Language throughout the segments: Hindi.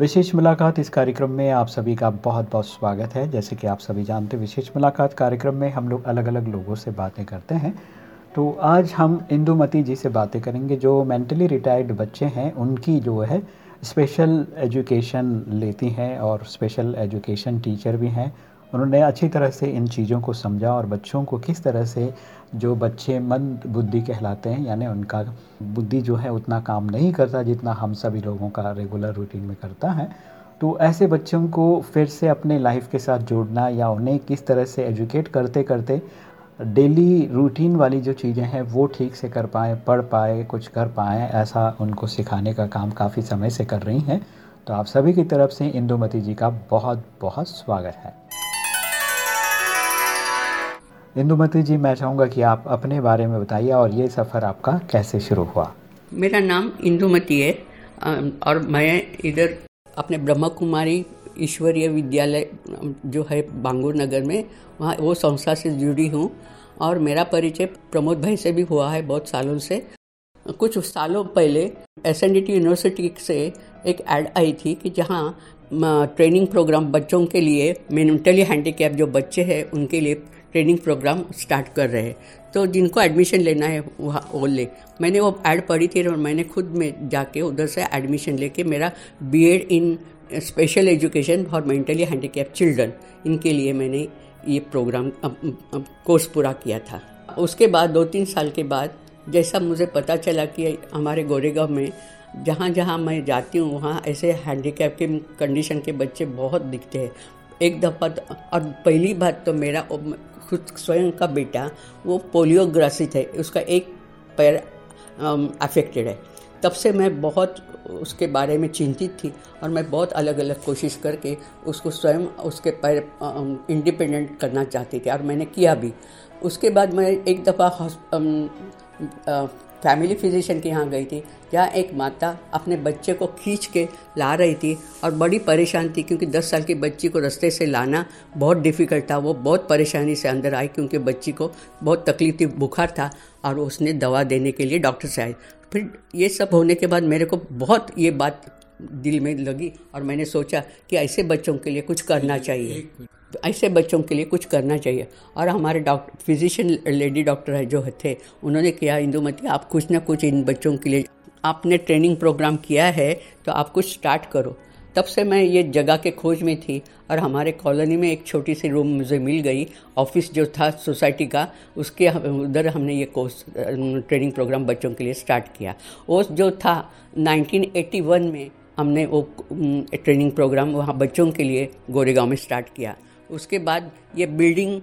विशेष मुलाकात इस कार्यक्रम में आप सभी का बहुत बहुत स्वागत है। जैसे कि आप सभी जानते हैं, विशेष मुलाकात कार्यक्रम में हम लोग अलग अलग लोगों से बातें करते हैं। तो आज हम इंदुमती जी से बातें करेंगे, जो मेंटली रिटायर्ड बच्चे हैं, उनकी जो है स्पेशल एजुकेशन लेती हैं और स्पेशल एजुकेशन टीचर भी हैं। उन्होंने अच्छी तरह से इन चीज़ों को समझा और बच्चों को किस तरह से जो बच्चे मंद बुद्धि कहलाते हैं, यानी उनका बुद्धि जो है उतना काम नहीं करता जितना हम सभी लोगों का रेगुलर रूटीन में करता है। तो ऐसे बच्चों को फिर से अपने लाइफ के साथ जोड़ना या उन्हें किस तरह से एजुकेट करते करते डेली रूटीन वाली जो चीज़ें हैं वो ठीक से कर पाए, पढ़ पाए, कुछ कर पाए, ऐसा उनको सिखाने का काम काफ़ी समय से कर रही हैं। तो आप सभी की तरफ़ से इंदुमती जी का बहुत बहुत स्वागत है। इंदुमती जी, मैं चाहूँगा कि आप अपने बारे में बताइए और ये सफ़र आपका कैसे शुरू हुआ? मेरा नाम इंदुमती है और मैं इधर अपने ब्रह्म कुमारी ईश्वरीय विद्यालय जो है बांगूर नगर में, वहाँ वो संस्था से जुड़ी हूँ। और मेरा परिचय प्रमोद भाई से भी हुआ है बहुत सालों से। कुछ सालों पहले एस यूनिवर्सिटी से एक ऐड आई थी कि जहाँ ट्रेनिंग प्रोग्राम बच्चों के लिए मेंटली हैंडीकैप जो बच्चे हैं, उनके लिए ट्रेनिंग प्रोग्राम स्टार्ट कर रहे हैं। तो जिनको एडमिशन लेना है, वहाँ वो ले। मैंने वो ऐड पढ़ी थी और मैंने खुद में जाके उधर से एडमिशन लेके मेरा BEd in special education for mentally handicap children इनके लिए मैंने ये प्रोग्राम कोर्स पूरा किया था। उसके बाद दो तीन साल के बाद, जैसा मुझे पता चला कि हमारे गोरेगांव में जहाँ जहाँ मैं जाती हूँ, वहाँ ऐसे हैंडीकैप के कंडीशन के बच्चे बहुत दिखते हैं। एक दफ़ा तो और पहली बात तो मेरा खुद स्वयं का बेटा, वो पोलियो ग्रसित है उसका एक पैर अफेक्टेड है। तब से मैं बहुत उसके बारे में चिंतित थी और मैं बहुत अलग अलग कोशिश करके उसको स्वयं उसके पैर इंडिपेंडेंट करना चाहती थी और मैंने किया भी। उसके बाद मैं एक दफ़ा फैमिली फिजिशियन के यहाँ गई थी जहाँ एक माता अपने बच्चे को खींच के ला रही थी और बड़ी परेशान थी क्योंकि 10 साल की बच्ची को रास्ते से लाना बहुत डिफ़िकल्ट था। वो बहुत परेशानी से अंदर आई क्योंकि बच्ची को बहुत तकलीफ़ थी बुखार था और उसने दवा देने के लिए डॉक्टर से आई फिर ये सब होने के बाद मेरे को बहुत ये बात दिल में लगी और मैंने सोचा कि ऐसे बच्चों के लिए कुछ करना चाहिए। ऐसे बच्चों के लिए कुछ करना चाहिए। और हमारे डॉक्टर, फिजिशियन लेडी डॉक्टर है जो थे, उन्होंने किया इंदुमती आप कुछ ना कुछ इन बच्चों के लिए, आपने ट्रेनिंग प्रोग्राम किया है तो आप कुछ स्टार्ट करो। तब से मैं ये जगह के खोज में थी, और हमारे कॉलोनी में एक छोटी सी रूम मुझे मिल गई, ऑफ़िस जो था सोसाइटी का, उसके उधर हमने ये कोर्स ट्रेनिंग प्रोग्राम बच्चों के लिए स्टार्ट किया। वो जो था 1981 में हमने वो ट्रेनिंग प्रोग्राम वहाँ बच्चों के लिए गोरेगांव में स्टार्ट किया। उसके बाद ये बिल्डिंग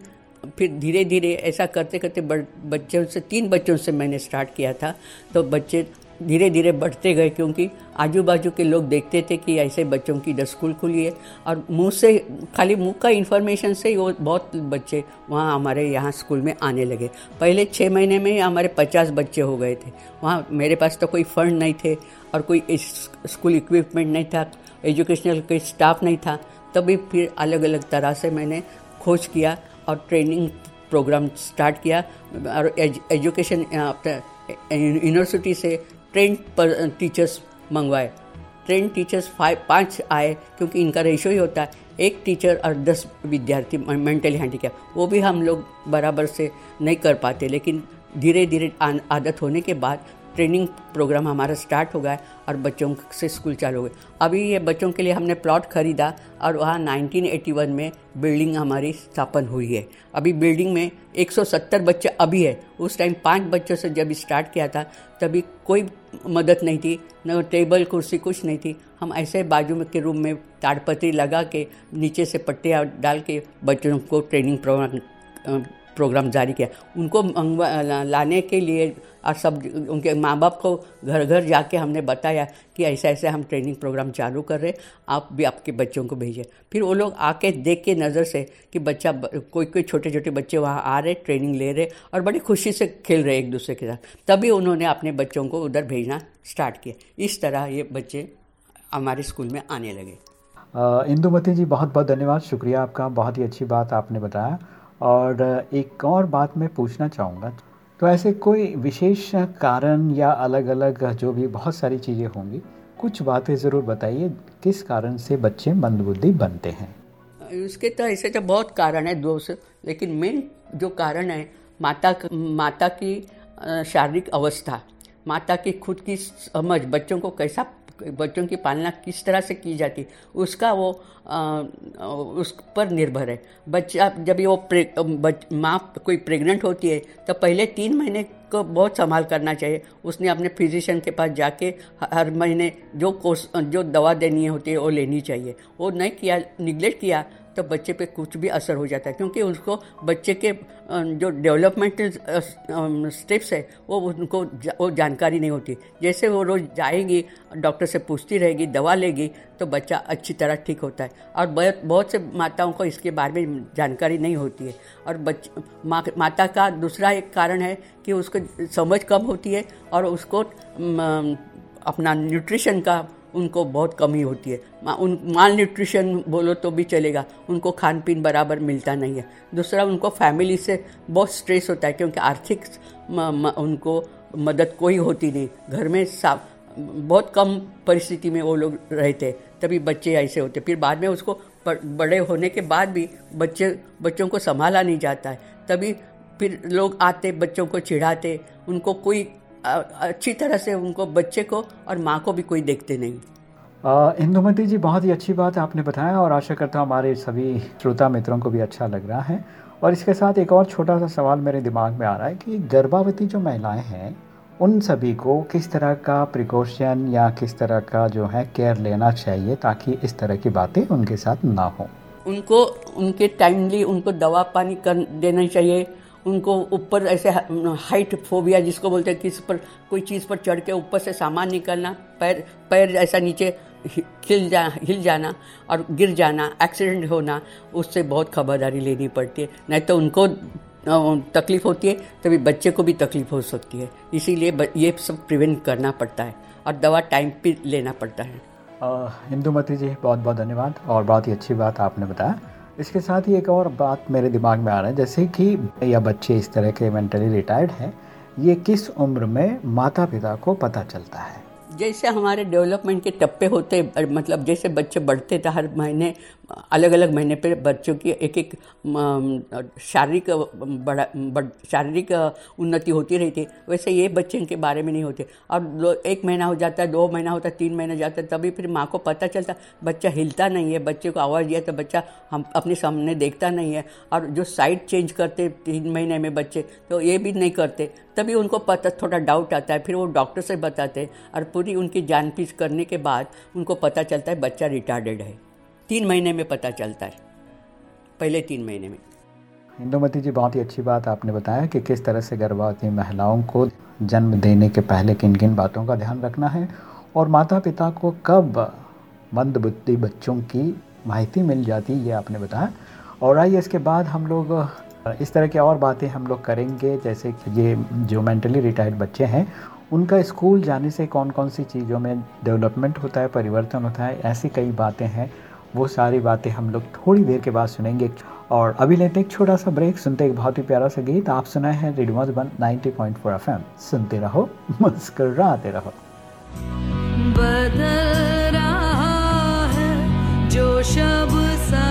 फिर धीरे धीरे ऐसा करते करते बच्चों से, तीन बच्चों से मैंने स्टार्ट किया था। तो बच्चे धीरे धीरे बढ़ते गए क्योंकि आजू बाजू के लोग देखते थे कि ऐसे बच्चों की स्कूल खुली है। और मुँह से, खाली मुँह का इन्फॉर्मेशन से ही वो बहुत बच्चे वहाँ हमारे यहाँ स्कूल में आने लगे। पहले छः महीने में हमारे पचास बच्चे हो गए थे। वहाँ मेरे पास तो कोई फंड नहीं थे और कोई स्कूल इक्विपमेंट नहीं था एजुकेशनल कोई स्टाफ नहीं था। तभी फिर अलग अलग तरह से मैंने खोज किया और ट्रेनिंग प्रोग्राम स्टार्ट किया और एज, एजुकेशन यूनिवर्सिटी से ट्रेन पर टीचर्स मंगवाए। ट्रेन टीचर्स फाइव पाँच आए क्योंकि इनका रेशो ही होता है। एक टीचर और दस विद्यार्थी मेंटली हैंडीकैप वो भी हम लोग बराबर से नहीं कर पाते लेकिन धीरे धीरे आदत होने के बाद ट्रेनिंग प्रोग्राम हमारा स्टार्ट हो गया और बच्चों से स्कूल चालू हो गए। अभी ये बच्चों के लिए हमने प्लॉट खरीदा और वहाँ 1981 में बिल्डिंग हमारी स्थापन हुई है। अभी बिल्डिंग में 170 बच्चे अभी है। उस टाइम पाँच बच्चों से जब स्टार्ट किया था, तभी कोई मदद नहीं थी, न टेबल, कुर्सी, कुछ नहीं थी। हम ऐसे बाजू में के रूम में ताड़पत्री लगा के नीचे से पट्टियाँ डाल के बच्चों को ट्रेनिंग प्रोग्राम प्रोग्राम जारी किया। उनको लाने के लिए और सब उनके माँ बाप को घर घर जाके हमने बताया कि ऐसे ऐसे हम ट्रेनिंग प्रोग्राम चालू कर रहे हैं, आप भी आपके बच्चों को भेजिए। फिर वो लोग आके देख के नज़र से कि बच्चा कोई कोई छोटे छोटे बच्चे वहाँ आ रहे, ट्रेनिंग ले रहे और बड़ी खुशी से खेल रहे एक दूसरे के साथ। तभी उन्होंने अपने बच्चों को उधर भेजना स्टार्ट किया। इस तरह ये बच्चे हमारे स्कूल में आने लगे। इंदुमती जी बहुत बहुत धन्यवाद। शुक्रिया आपका। बहुत ही अच्छी बात आपने बताया। और एक और बात मैं पूछना चाहूँगा। तो ऐसे कोई विशेष कारण या अलग अलग जो भी बहुत सारी चीज़ें होंगी, कुछ बातें ज़रूर बताइए, किस कारण से बच्चे मंदबुद्धि बनते हैं? उसके तो ऐसे तो बहुत कारण है, दोष, लेकिन मेन जो कारण है, माता माता की शारीरिक अवस्था, माता की खुद की समझ, बच्चों को कैसा बच्चों की पालना किस तरह से की जाती? उसका वो आ, उस पर निर्भर है। बच्चा जब वो बच माँ कोई प्रेग्नेंट होती है तो पहले तीन महीने को बहुत संभाल करना चाहिए। उसने अपने फिजिशियन के पास जाके हर महीने जो कोर्स जो दवा देनी होती है वो लेनी चाहिए। वो नहीं किया निग्लेक्ट किया तो बच्चे पे कुछ भी असर हो जाता है क्योंकि उसको बच्चे के जो डेवलपमेंटल स्टेप्स है वो उनको जा, वो जानकारी नहीं होती। जैसे वो रोज़ जाएगी डॉक्टर से पूछती रहेगी दवा लेगी तो बच्चा अच्छी तरह ठीक होता है। और बहुत बहुत से माताओं को इसके बारे में जानकारी नहीं होती है। और बच मा, माता का दूसरा एक कारण है कि उसको समझ कम होती है और उसको अपना न्यूट्रिशन का उनको बहुत कमी होती है। उन माल न्यूट्रिशन बोलो तो भी चलेगा। उनको खान पीन बराबर मिलता नहीं है। दूसरा, उनको फैमिली से बहुत स्ट्रेस होता है क्योंकि आर्थिक उनको मदद कोई होती नहीं। घर में सा बहुत कम परिस्थिति में वो लोग रहते तभी बच्चे ऐसे होते फिर बाद में उसको बड़े होने के बाद भी बच्चे, बच्चों को संभाला नहीं जाता है। तभी फिर लोग आते, बच्चों को चिढ़ाते। उनको कोई अच्छी तरह से उनको बच्चे को और माँ को भी कोई देखते नहीं। इंदुमती जी बहुत ही अच्छी बात आपने बताया और आशा करता हूँ हमारे सभी श्रोता मित्रों को भी अच्छा लग रहा है। और इसके साथ एक और छोटा सा सवाल मेरे दिमाग में आ रहा है कि गर्भावती जो महिलाएँ हैं उन सभी को किस तरह का प्रिकॉशन या किस तरह का जो है केयर लेना चाहिए ताकि इस तरह की बातें उनके साथ ना हो? उनको उनके टाइमली उनको दवा पानी कर देना चाहिए उनको ऊपर ऐसे हाइट फोबिया जिसको बोलते हैं, किस पर, कोई चीज़ पर चढ़ के ऊपर से सामान निकलना, पैर पैर ऐसा नीचे हिल जा, हिल जाना और गिर जाना एक्सीडेंट होना, उससे बहुत खबरदारी लेनी पड़ती है। नहीं तो उनको तकलीफ़ होती है, तभी बच्चे को भी तकलीफ़ हो सकती है। इसीलिए ये सब प्रिवेंट करना पड़ता है और दवा टाइम पर लेना पड़ता है। इंदुमती जी बहुत बहुत धन्यवाद और बहुत ही अच्छी बात आपने बताया। इसके साथ ही एक और बात मेरे दिमाग में आ रहा है, जैसे कि या बच्चे इस तरह के मेंटली रिटायर्ड हैं, ये किस उम्र में माता पिता को पता चलता है? जैसे हमारे डेवलपमेंट के टप्पे होते मतलब जैसे बच्चे बढ़ते थे, हर महीने अलग अलग महीने पर बच्चों की एक एक शारीरिक, बड़ा शारीरिक उन्नति होती रहती वैसे ये बच्चे के बारे में नहीं होते। और एक महीना हो जाता है दो महीना होता है तीन महीना जाता है तभी फिर माँ को पता चलता, बच्चा हिलता नहीं है, बच्चे को आवाज़ दिया तो बच्चा हम, अपने सामने देखता नहीं है। और जो साइड चेंज करते तीन महीने में बच्चे तो ये भी नहीं करते। तभी उनको पता, थोड़ा डाउट आता है, फिर वो डॉक्टर से बताते और पूरी उनकी जान जानपीच करने के बाद उनको पता चलता है बच्चा रिटार्डेड है। तीन महीने में पता चलता है, पहले तीन महीने में। इंदुमती जी, बहुत ही अच्छी बात आपने बताया कि किस तरह से गर्भवती महिलाओं को जन्म देने के पहले किन किन बातों का ध्यान रखना है और माता पिता को कब मंद बुद्धि बच्चों की माहिती मिल जाती ये आपने बताया। और आइए इसके बाद हम लोग इस तरह की और बातें हम लोग करेंगे, जैसे कि ये जो मेंटली रिटायर्ड बच्चे हैं, उनका स्कूल जाने से कौन कौन सी चीज़ों में डेवलपमेंट होता है, परिवर्तन होता है, ऐसी कई बातें हैं। वो सारी बातें हम लोग थोड़ी देर के बाद सुनेंगे। और अभी लेते हैं एक छोटा सा ब्रेक सुनते एक बहुत ही प्यारा सा गीत। आप सुनाए हैं रेडियो मधुबन 90.4 एफएम। सुनते रहो, मुस्कुराते रहो। बदल रहा है, जो शब सहर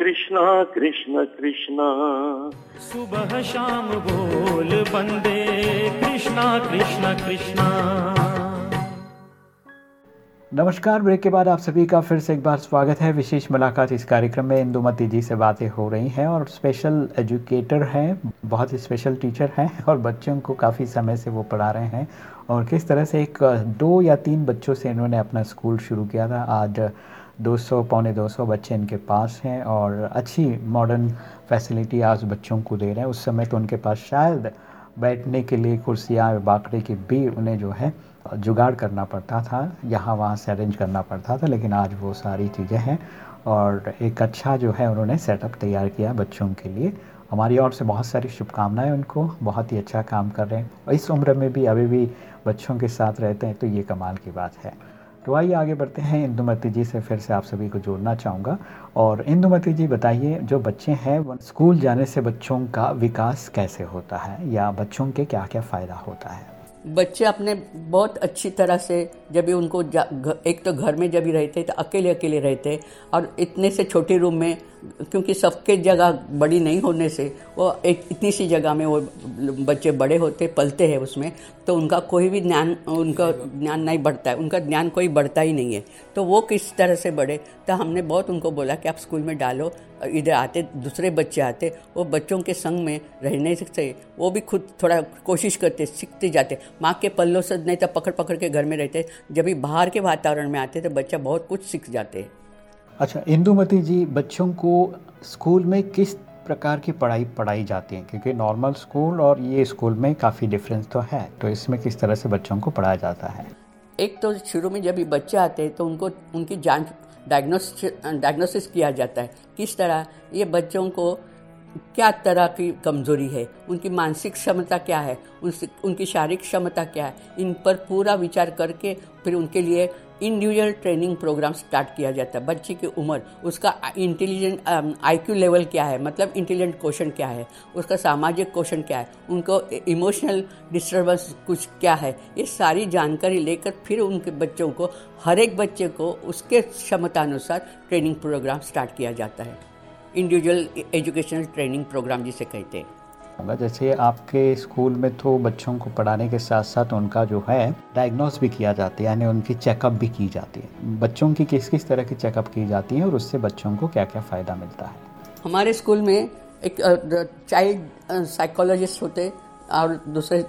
कृष्णा कृष्ण कृष्णा। सुबह शाम बोल बंदे कृष्णा कृष्णा कृष्णा। नमस्कार ब्रेक के बाद आप सभी का फिर से एक बार स्वागत है। विशेष मुलाकात इस कार्यक्रम में इंदुमती जी से बातें हो रही हैं और स्पेशल एजुकेटर हैं बहुत ही स्पेशल टीचर हैं और बच्चों को काफ़ी समय से वो पढ़ा रहे हैं। और किस तरह से एक दो या तीन बच्चों से इन्होंने अपना स्कूल शुरू किया था आज 200 पौने 200 बच्चे इनके पास हैं और अच्छी मॉडर्न फैसिलिटी आज बच्चों को दे रहे हैं। उस समय तो उनके पास शायद बैठने के लिए कुर्सियाँ बाकड़े की भी उन्हें जो है जुगाड़ करना पड़ता था। यहाँ वहाँ से अरेंज करना पड़ता था, लेकिन आज वो सारी चीज़ें हैं और एक अच्छा जो है उन्होंने सेटअप तैयार किया बच्चों के लिए। हमारी ओर से बहुत सारी शुभकामनाएँ उनको, बहुत ही अच्छा काम कर रहे हैं। इस उम्र में भी अभी भी बच्चों के साथ रहते हैं तो ये कमाल की बात है। तो आइए आगे बढ़ते हैं। इंदुमती जी से फिर से आप सभी को जोड़ना चाहूँगा। और इंदुमती जी बताइए, जो बच्चे हैं स्कूल जाने से बच्चों का विकास कैसे होता है या बच्चों के क्या क्या फ़ायदा होता है? बच्चे अपने बहुत अच्छी तरह से जब भी उनको एक तो घर में जब भी रहते तो अकेले अकेले रहते और इतने से छोटे रूम में, क्योंकि सबके जगह बड़ी नहीं होने से, वो एक, इतनी सी जगह में वो बच्चे बड़े होते, पलते हैं उसमें तो उनका कोई भी ज्ञान, उनका ज्ञान नहीं बढ़ता है, उनका ज्ञान कोई बढ़ता ही नहीं है। तो वो किस तरह से बढ़े तो हमने बहुत उनको बोला कि आप स्कूल में डालो इधर आते दूसरे बच्चे आते वो बच्चों के संग में रहने से वो भी खुद थोड़ा कोशिश करते सीखते जाते। माँ के पल्लों से नहीं तो पकड़ पकड़ के घर में रहते। जब भी बाहर के वातावरण में आते तो बच्चा बहुत कुछ सीख जाते। हैं अच्छा इंदुमती जी बच्चों को स्कूल में किस प्रकार की पढ़ाई पढ़ाई जाती है? क्योंकि नॉर्मल स्कूल और ये स्कूल में काफ़ी डिफरेंस तो है। तो इसमें किस तरह से बच्चों को पढ़ाया जाता है? एक तो शुरू में जब भी बच्चे आते हैं तो उनको उनकी जाँच डायग्नोसिस किया जाता है। किस तरह? ये बच्चों को क्या तरह की कमज़ोरी है? उनकी मानसिक क्षमता क्या है? उनकी शारीरिक क्षमता क्या है? इन पर पूरा विचार करके फिर उनके लिए इंडिविजुअल ट्रेनिंग प्रोग्राम स्टार्ट किया जाता है। बच्चे की उम्र, उसका इंटेलिजेंट आईक्यू लेवल क्या है? मतलब इंटेलिजेंट क्वेश्चन क्या है? उसका सामाजिक क्वेश्चन क्या है? उनको इमोशनल डिस्टर्बेंस कुछ क्या है? ये सारी जानकारी लेकर फिर उनके बच्चों को, हर एक बच्चे को उसके क्षमता अनुसार ट्रेनिंग प्रोग्राम स्टार्ट किया जाता है। इंडिविजुअल एजुकेशनल ट्रेनिंग प्रोग्राम जिसे कहते हैं। जैसे आपके स्कूल में तो बच्चों को पढ़ाने के साथ साथ उनका जो है डायग्नोस भी किया जाता है, यानी उनकी चेकअप भी की जाती है। बच्चों की किस किस तरह की चेकअप की जाती है और उससे बच्चों को क्या क्या फ़ायदा मिलता है? हमारे स्कूल में एक चाइल्ड साइकोलॉजिस्ट होते और दूसरे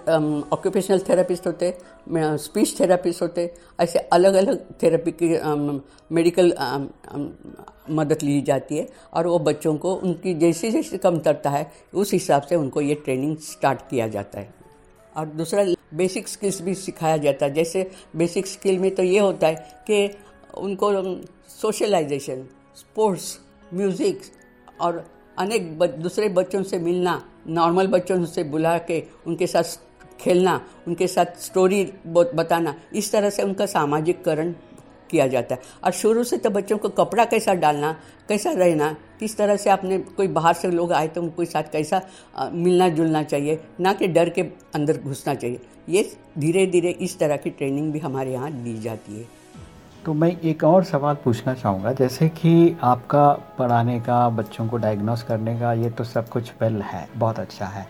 ऑक्यूपेशनल थेरेपिस्ट होते स्पीच थेरेपिस्ट होते, ऐसे अलग अलग थेरेपी की मेडिकल मदद ली जाती है और वो बच्चों को उनकी जैसी जैसी कमतरता है, उस हिसाब से उनको ये ट्रेनिंग स्टार्ट किया जाता है। और दूसरा बेसिक स्किल्स भी सिखाया जाता है। जैसे बेसिक स्किल में तो ये होता है कि उनको सोशलाइजेशन स्पोर्ट्स म्यूज़िक और अनेक दूसरे बच्चों से मिलना नॉर्मल बच्चों से बुला के उनके साथ खेलना, उनके साथ स्टोरी बताना, इस तरह से उनका सामाजिककरण किया जाता है। और शुरू से तो बच्चों को कपड़ा कैसा डालना, कैसा रहना, किस तरह से आपने कोई बाहर से लोग आए तो उनको साथ कैसा मिलना जुलना चाहिए, ना कि डर के अंदर घुसना चाहिए। ये धीरे धीरे इस तरह की ट्रेनिंग भी हमारे यहाँ दी जाती है। तो मैं एक और सवाल पूछना चाहूँगा। जैसे कि आपका पढ़ाने का, बच्चों को डायग्नोस करने का, ये तो सब कुछ वेल है, बहुत अच्छा है।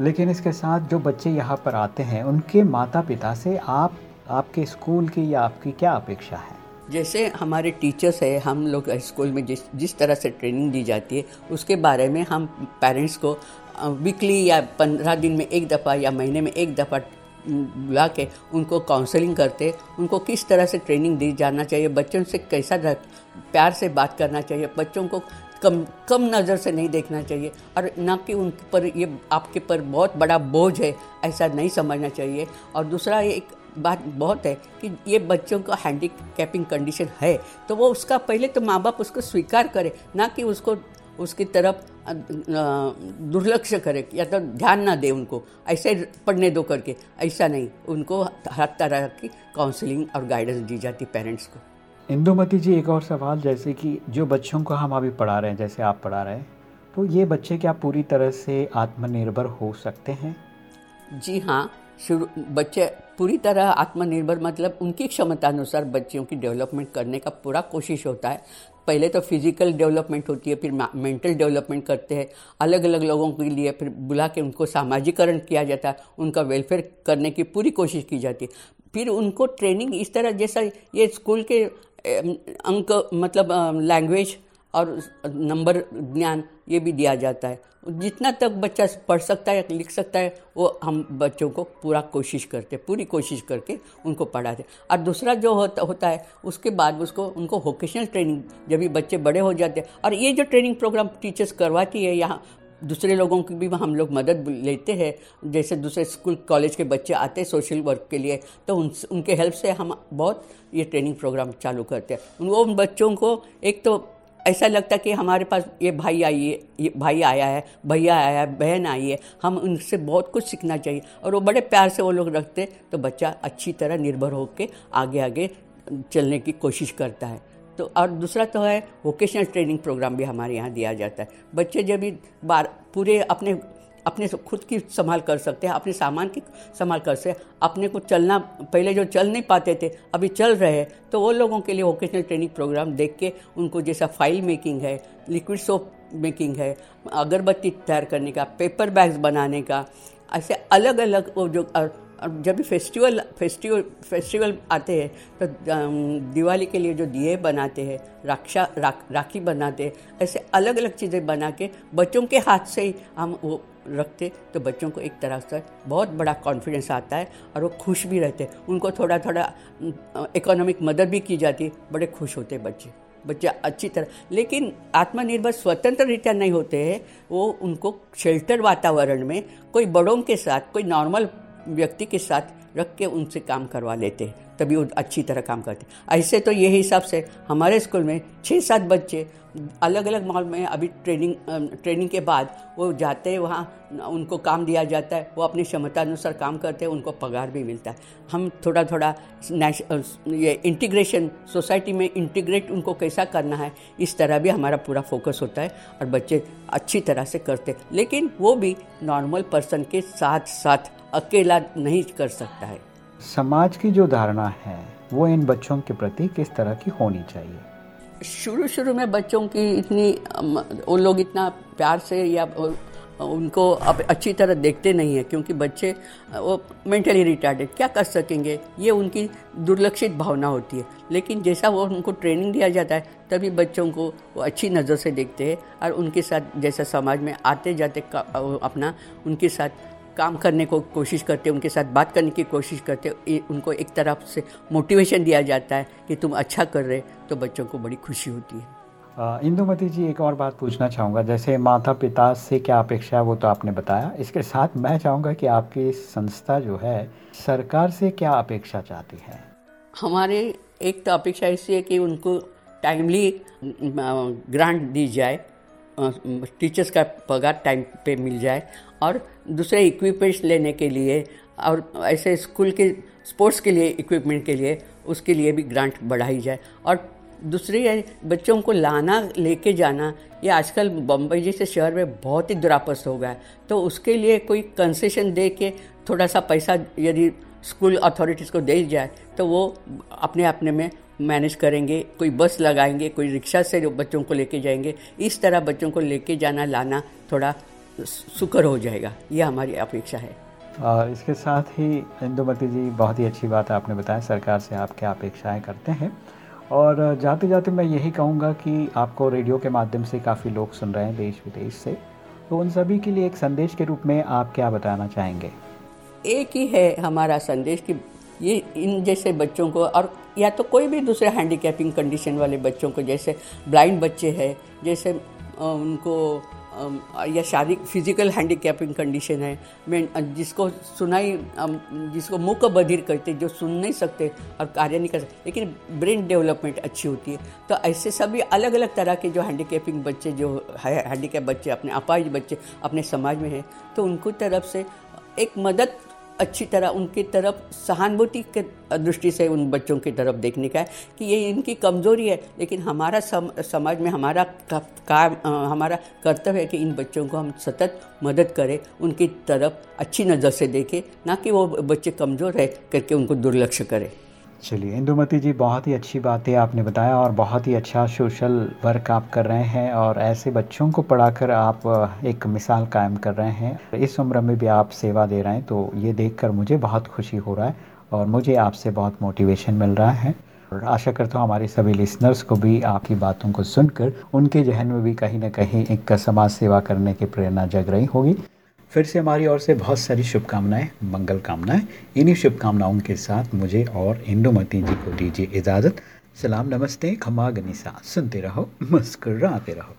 लेकिन इसके साथ जो बच्चे यहाँ पर आते हैं, उनके माता पिता से आप, आपके स्कूल की या आपकी क्या अपेक्षा है? जैसे हमारे टीचर्स है, हम लोग स्कूल में जिस जिस तरह से ट्रेनिंग दी जाती है, उसके बारे में हम पेरेंट्स को वीकली या पंद्रह दिन में एक दफ़ा या महीने में एक दफ़ा बुला के उनको काउंसलिंग करते, उनको किस तरह से ट्रेनिंग दी जाना चाहिए, बच्चों से कैसा प्यार से बात करना चाहिए, बच्चों को कम कम नज़र से नहीं देखना चाहिए, और ना कि उन पर ये आपके पर बहुत बड़ा बोझ है, ऐसा नहीं समझना चाहिए। और दूसरा एक बात बहुत है कि ये बच्चों का हैंडी कैपिंग कंडीशन है तो वो उसका पहले तो माँ बाप उसको स्वीकार करे, ना कि उसको, उसकी तरफ़ दुर्लक्ष्य करे या तो ध्यान ना दे उनको। ऐसे पढ़ने दो करके ऐसा नहीं। उनको हर तरह की काउंसलिंग और गाइडेंस दी जाती पेरेंट्स को। इंदुमती जी एक और सवाल जैसे कि जो बच्चों को हम अभी पढ़ा रहे हैं जैसे आप पढ़ा रहे हैं तो ये बच्चे क्या पूरी तरह से आत्मनिर्भर हो सकते हैं? जी हाँ शुरू बच्चे पूरी तरह आत्मनिर्भर मतलब उनकी क्षमता अनुसार बच्चों की डेवलपमेंट करने का पूरा कोशिश होता है। पहले तो फ़िज़िकल डेवलपमेंट होती है, फिर मेंटल डेवलपमेंट करते हैं। अलग अलग लोगों के लिए फिर बुला के उनको सामाजिकरण किया जाता है, उनका वेलफेयर करने की पूरी कोशिश की जाती है। फिर उनको ट्रेनिंग इस तरह जैसा ये स्कूल के अंक मतलब लैंग्वेज और नंबर ज्ञान ये भी दिया जाता है। जितना तक बच्चा पढ़ सकता है, लिख सकता है, वो हम बच्चों को पूरा कोशिश करते पूरी कोशिश करके उनको पढ़ाते और दूसरा जो होता होता है, उसके बाद उसको, उनको वोकेशनल ट्रेनिंग जब भी बच्चे बड़े हो जाते हैं। और ये जो ट्रेनिंग प्रोग्राम टीचर्स करवाती है, यहाँ दूसरे लोगों की भी हम लोग मदद लेते हैं। जैसे दूसरे स्कूल कॉलेज के बच्चे आते हैं सोशल वर्क के लिए तो उन, उनके हेल्प से हम बहुत ये ट्रेनिंग प्रोग्राम चालू करते हैं। वो उन बच्चों को एक तो ऐसा लगता कि हमारे पास ये भाई है ये भाई आया है, भैया आया है, बहन आई है, हम उनसे बहुत कुछ सीखना चाहिए। और वो बड़े प्यार से वो लोग रखते तो बच्चा अच्छी तरह निर्भर होकर आगे आगे चलने की कोशिश करता है। तो और दूसरा तो है वोकेशनल ट्रेनिंग प्रोग्राम भी हमारे यहाँ दिया जाता है। बच्चे जब बार, पूरे अपने अपने खुद की संभाल कर सकते हैं अपने सामान की संभाल कर सकते अपने को चलना पहले जो चल नहीं पाते थे अभी चल रहे हैं तो वो लोगों के लिए वोकेशनल ट्रेनिंग प्रोग्राम देख के उनको जैसा फ़ाइल मेकिंग है लिक्विड सोप मेकिंग है अगरबत्ती तैयार करने का पेपर बैग्स बनाने का ऐसे अलग अलग वो जो जब भी फेस्टिवल फेस्टिवल फेस्टिवल आते हैं तो दिवाली के लिए जो दिए बनाते हैं रक्षा राख, राखी बनाते हैं ऐसे अलग अलग चीज़ें बना के बच्चों के हाथ से ही हम वो रखते तो बच्चों को एक तरह से बहुत बड़ा कॉन्फिडेंस आता है और वो खुश भी रहते उनको थोड़ा थोड़ा इकोनॉमिक मदद भी की जाती बड़े खुश होते बच्चे। बच्चे अच्छी तरह, लेकिन आत्मनिर्भर स्वतंत्र रीत्या नहीं होते हैं। वो उनको शेल्टर वातावरण में, कोई बड़ों के साथ, कोई नॉर्मल व्यक्ति के साथ रख के उनसे काम करवा लेते हैं, तभी वो अच्छी तरह काम करते ऐसे तो ये हिसाब से हमारे स्कूल में छः सात बच्चे अलग अलग मॉल में अभी ट्रेनिंग ट्रेनिंग के बाद वो जाते हैं, वहाँ उनको काम दिया जाता है, वो अपनी क्षमता अनुसार काम करते हैं, उनको पगार भी मिलता है। हम थोड़ा थोड़ा ये इंटीग्रेशन, सोसाइटी में इंटीग्रेट उनको कैसा करना है, इस तरह भी हमारा पूरा फोकस होता है और बच्चे अच्छी तरह से करते लेकिन वो भी नॉर्मल पर्सन के साथ साथ अकेला नहीं कर सकता है। समाज की जो धारणा है वो इन बच्चों के प्रति किस तरह की होनी चाहिए? शुरू शुरू में बच्चों की इतनी वो लोग इतना प्यार से या उनको अब अच्छी तरह देखते नहीं है क्योंकि बच्चे वो मेंटली रिटार्डेड क्या कर सकेंगे? ये उनकी दुर्लक्षित भावना होती है। लेकिन जैसा वो उनको ट्रेनिंग दिया जाता है तभी बच्चों को वो अच्छी नज़र से देखते हैं और उनके साथ जैसा समाज में आते जाते अपना उनके साथ काम करने को कोशिश करते हैं उनके साथ बात करने की कोशिश करते हैं उनको एक तरफ़ से मोटिवेशन दिया जाता है कि तुम अच्छा कर रहे तो बच्चों को बड़ी खुशी होती है। इंदुमती जी एक और बात पूछना चाहूँगा जैसे माता पिता से क्या अपेक्षा है वो तो आपने बताया। इसके साथ मैं चाहूँगा कि आपकी संस्था जो है सरकार से क्या अपेक्षा चाहती है? हमारे एक तो अपेक्षा ऐसी है कि उनको टाइमली ग्रांट दी जाए टीचर्स का पगार टाइम पे मिल जाए और दूसरे इक्विपमेंट्स लेने के लिए और ऐसे स्कूल के स्पोर्ट्स के लिए इक्विपमेंट के लिए, उसके लिए भी ग्रांट बढ़ाई जाए। और दूसरी है बच्चों को लाना, लेके जाना, ये आजकल बम्बई जैसे शहर में बहुत ही दुरापस हो गया है। तो उसके लिए कोई कंसेशन दे के थोड़ा सा पैसा यदि स्कूल अथॉरिटीज़ को दे जाए तो वो अपने अपने में मैनेज करेंगे। कोई बस लगाएँगे, कोई रिक्शा से जो बच्चों को लेके जाएँगे। इस तरह बच्चों को लेके जाना, लाना थोड़ा सुकर हो जाएगा। ये हमारी अपेक्षा है। और इसके साथ ही इंदुमती जी बहुत ही अच्छी बात आपने बताया सरकार से आप क्या अपेक्षाएँ करते हैं। और जाते जाते मैं यही कहूँगा कि आपको रेडियो के माध्यम से काफ़ी लोग सुन रहे हैं देश विदेश से। तो उन सभी के लिए एक संदेश के रूप में आप क्या बताना चाहेंगे? एक ही है हमारा संदेश कि ये इन जैसे बच्चों को और या तो कोई भी दूसरे हैंडीकैपिंग कंडीशन वाले बच्चों को जैसे ब्लाइंड बच्चे हैं जैसे उनको या शारीरिक फ़िज़िकल हैंडीकैपिंग कंडीशन है। मैं, जिसको सुनाई जिसको मुख बधिर करते, जो सुन नहीं सकते और कार्य नहीं कर सकते, लेकिन ब्रेन डेवलपमेंट अच्छी होती है। तो ऐसे सभी अलग अलग तरह के जो हैंडीकैपिंग बच्चे, जो है हैंडीकैप बच्चे, अपने अपाहिज बच्चे अपने समाज में हैं तो उनको तरफ़ से एक मदद अच्छी तरह उनकी तरफ़ सहानुभूति के दृष्टि से उन बच्चों की तरफ़ देखने का है कि ये इनकी कमज़ोरी है लेकिन हमारा सम, समाज में हमारा काम हमारा कर्तव्य है कि इन बच्चों को हम सतत मदद करें उनकी तरफ़ अच्छी नज़र से देखें ना कि वो बच्चे कमज़ोर है करके उनको दुर्लक्ष्य करें। चलिए, इंदुमती जी, बहुत ही अच्छी बातें आपने बताया और बहुत ही अच्छा सोशल वर्क आप कर रहे हैं और ऐसे बच्चों को पढ़ाकर आप एक मिसाल कायम कर रहे हैं। इस उम्र में भी आप सेवा दे रहे हैं तो ये देखकर मुझे बहुत खुशी हो रहा है और मुझे आपसे बहुत मोटिवेशन मिल रहा है। और आशा करता हूँ हमारे सभी लिसनर्स को भी आपकी बातों को सुनकर उनके जहन में भी कहीं ना कहीं एक समाज सेवा करने की प्रेरणा जग रही होगी। फिर से हमारी ओर से बहुत सारी शुभकामनाएँ, मंगल कामनाएँ। इन्हीं शुभकामनाओं के साथ मुझे और इंदुमती जी को दीजिए इजाज़त। सलाम, नमस्ते खमा गनीसा। सुनते रहो, मुस्कुराते रहो।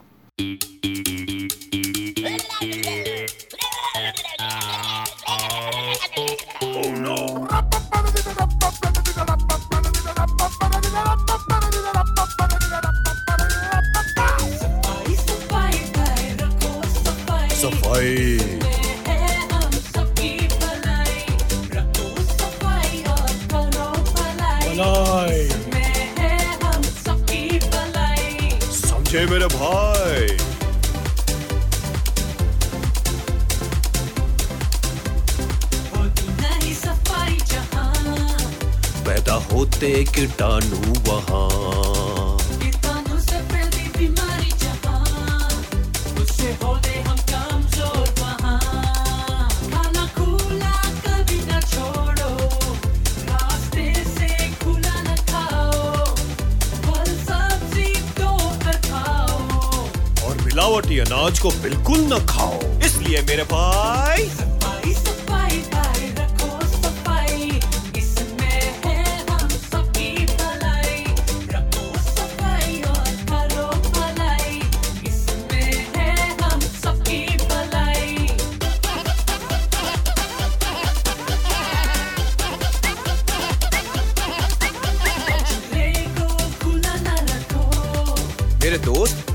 मिलावटी अनाज को बिल्कुल न खाओ। इसलिए मेरे भाई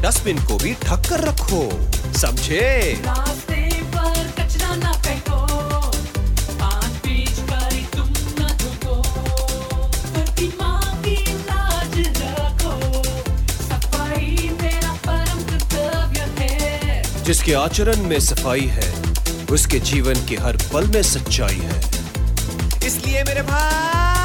डस्टबिन को भी ढक कर रखो। समझे? जिसके आचरण में सफ़ाई है उसके जीवन के हर पल में सच्चाई है। इसलिए मेरे भाई